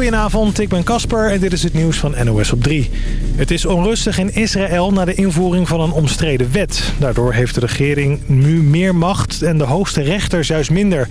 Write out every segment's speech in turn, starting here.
Goedenavond, ik ben Casper en dit is het nieuws van NOS op 3. Het is onrustig in Israël na de invoering van een omstreden wet. Daardoor heeft de regering nu meer macht en de hoogste rechters juist minder.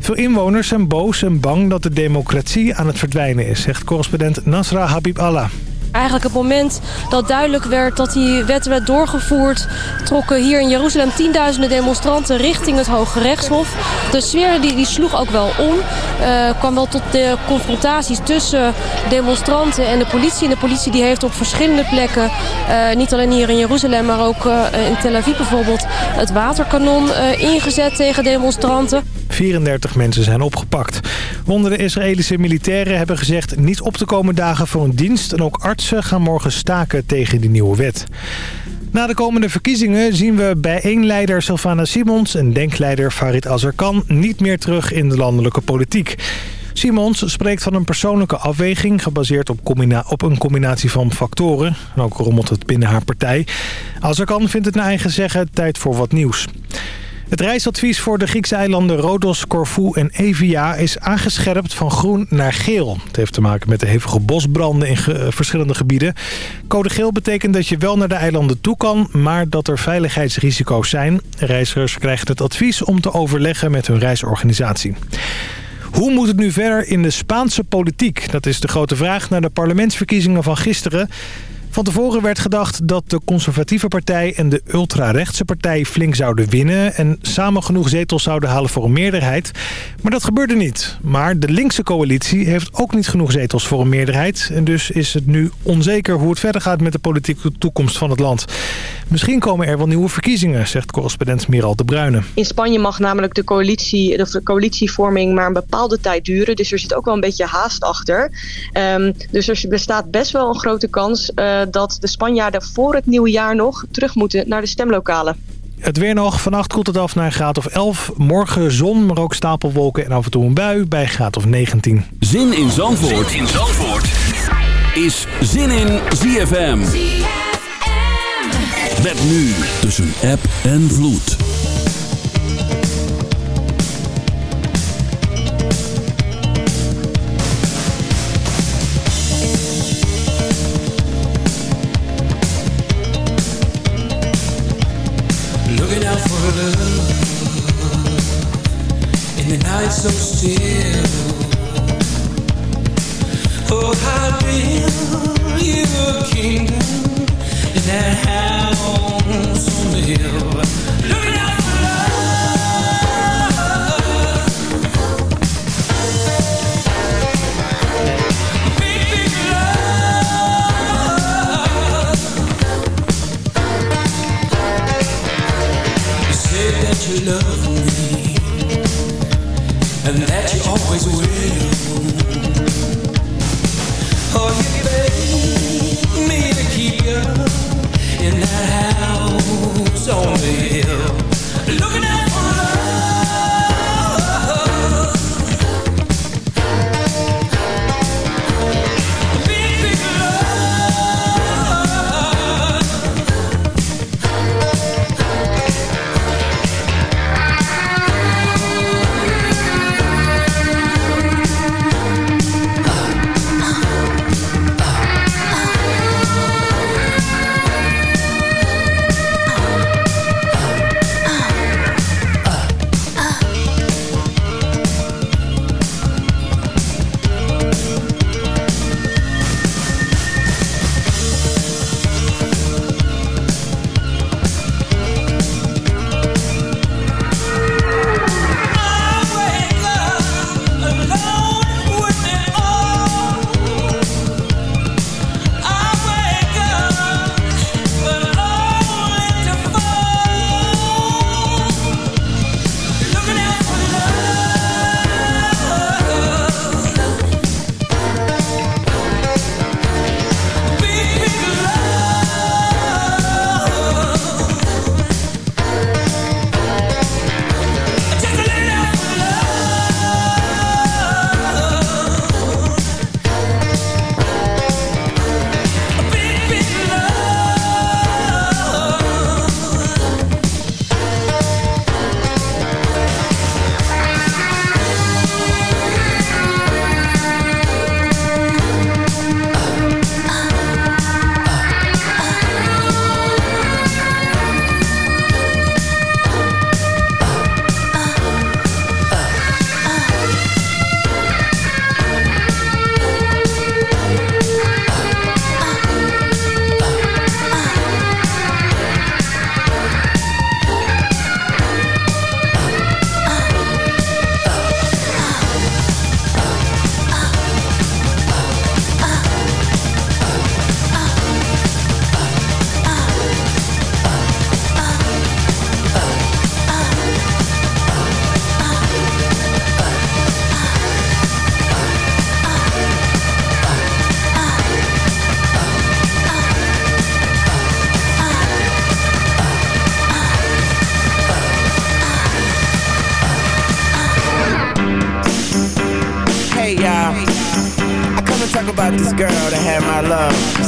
Veel inwoners zijn boos en bang dat de democratie aan het verdwijnen is, zegt correspondent Nasra Habib Allah. Eigenlijk het moment dat duidelijk werd dat die wet werd doorgevoerd... trokken hier in Jeruzalem tienduizenden demonstranten richting het Hoge Rechtshof. De sfeer die, die sloeg ook wel om. Uh, kwam wel tot de confrontaties tussen demonstranten en de politie. En de politie die heeft op verschillende plekken, uh, niet alleen hier in Jeruzalem... maar ook uh, in Tel Aviv bijvoorbeeld, het waterkanon ingezet tegen demonstranten. 34 mensen zijn opgepakt. Honderden Israëlische militairen hebben gezegd niet op te komen dagen voor een dienst... en ook artsen gaan morgen staken tegen die nieuwe wet. Na de komende verkiezingen zien we bijeenleider Sylvana Simons... en denkleider Farid Azarkan niet meer terug in de landelijke politiek. Simons spreekt van een persoonlijke afweging... gebaseerd op, op een combinatie van factoren. ook rommelt het binnen haar partij. Azarkan vindt het naar eigen zeggen tijd voor wat nieuws. Het reisadvies voor de Griekse eilanden Rodos, Corfu en Evia is aangescherpt van groen naar geel. Het heeft te maken met de hevige bosbranden in verschillende gebieden. Code geel betekent dat je wel naar de eilanden toe kan, maar dat er veiligheidsrisico's zijn. Reizigers krijgen het advies om te overleggen met hun reisorganisatie. Hoe moet het nu verder in de Spaanse politiek? Dat is de grote vraag naar de parlementsverkiezingen van gisteren. Van tevoren werd gedacht dat de conservatieve partij en de ultrarechtse partij flink zouden winnen... en samen genoeg zetels zouden halen voor een meerderheid. Maar dat gebeurde niet. Maar de linkse coalitie heeft ook niet genoeg zetels voor een meerderheid. En dus is het nu onzeker hoe het verder gaat met de politieke toekomst van het land. Misschien komen er wel nieuwe verkiezingen, zegt correspondent Miral de Bruyne. In Spanje mag namelijk de, coalitie, de coalitievorming maar een bepaalde tijd duren. Dus er zit ook wel een beetje haast achter. Um, dus er bestaat best wel een grote kans... Uh, dat de Spanjaarden voor het nieuwe jaar nog terug moeten naar de stemlokalen. Het weer nog. Vannacht koelt het af naar een graad of 11. Morgen zon, maar ook stapelwolken en af en toe een bui bij graad of 19. Zin in Zandvoort, zin in Zandvoort. is Zin in ZFM. ZFM. Met nu tussen app en vloed. So still. Oh, how build you a kingdom in that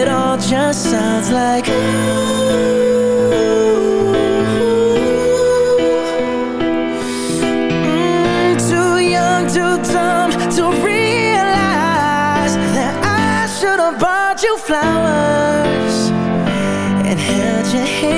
It all just sounds like ooh mm, too young, too dumb to realize that I should've bought you flowers and held your hand.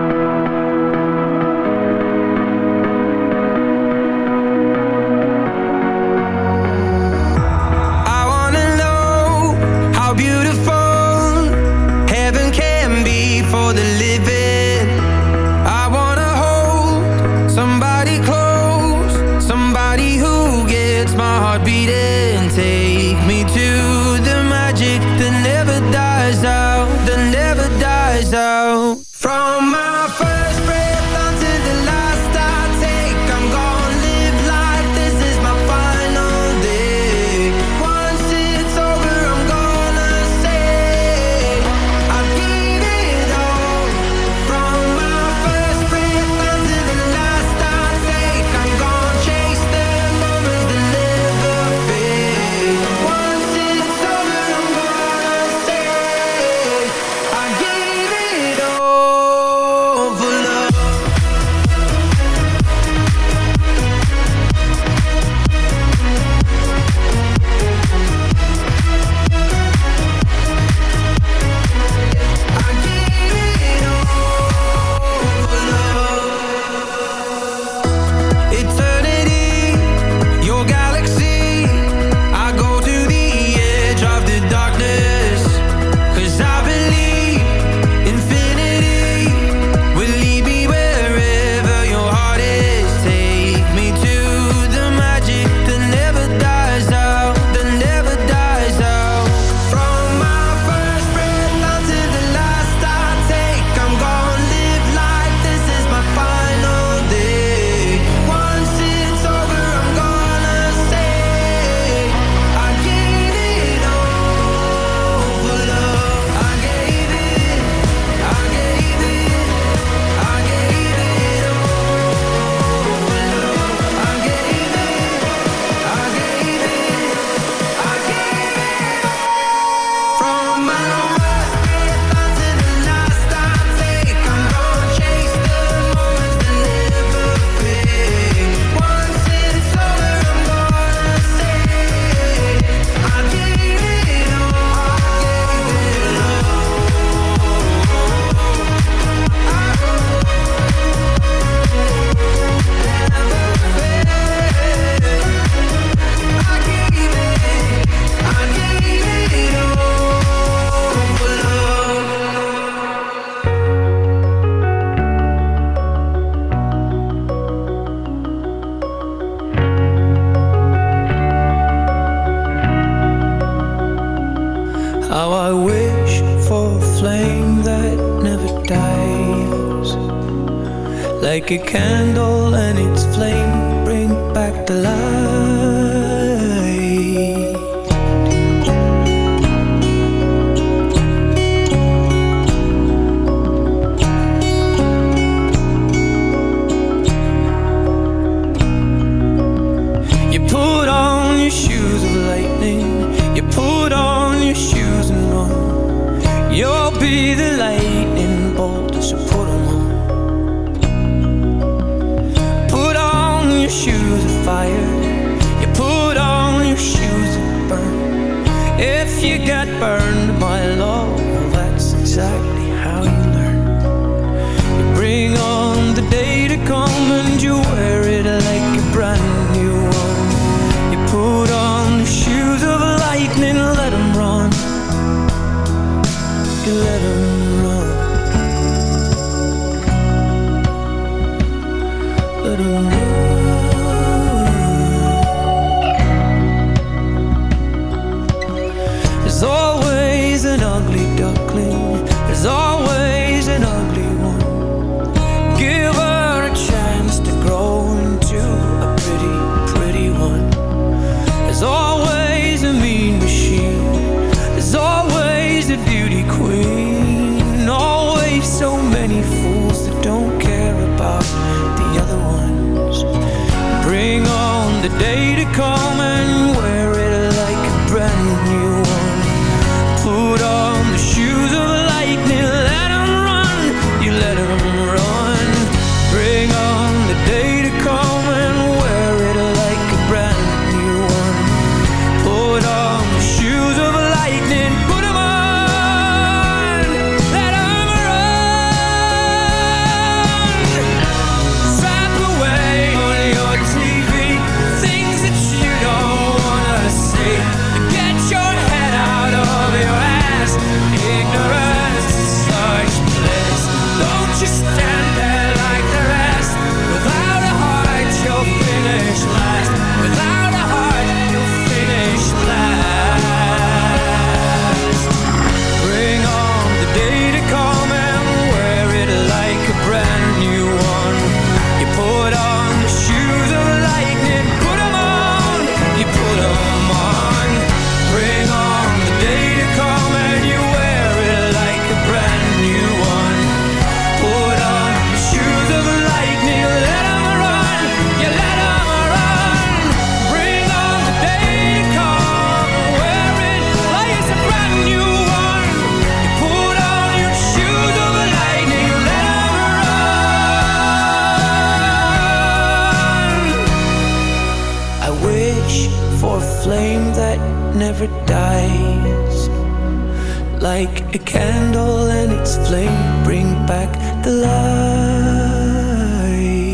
like a candle and its flame bring back the light.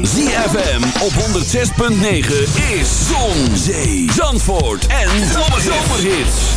ZFM op 106.9 is Zon, Zee, Zandvoort en Zomerhits.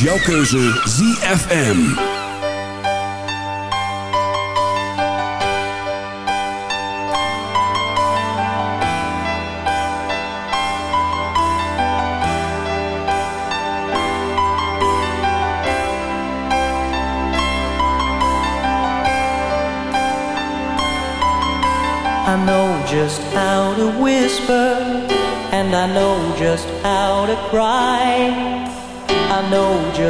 jouw keuze ZFM. I know just how to whisper, and I know just how to cry.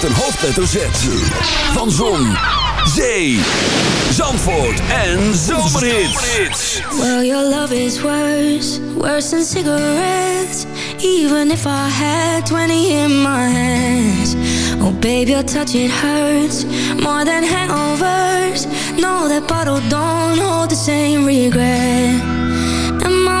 met een hoofdletter Z. Van Zon, Zee, Zandvoort en Zomerhit. Well, your love is worse, worse than cigarettes. Even if I had 20 in my hands. Oh, baby, your touch, it hurts more than hangovers. No, that bottle don't hold the same regret. And my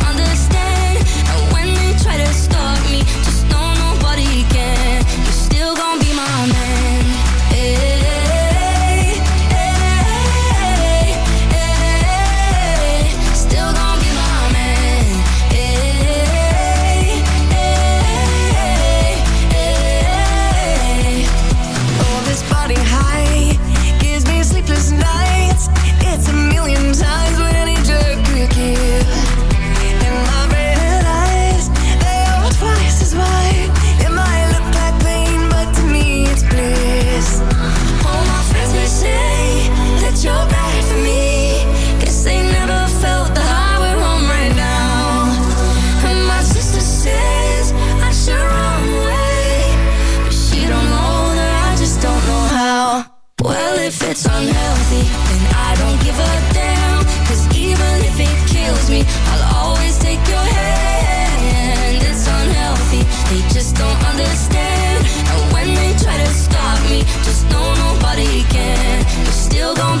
if it's unhealthy Then I don't give a damn. Cause even if it kills me I'll always take your hand. It's unhealthy They just don't understand. And when they try to stop me Just know nobody can. You're still going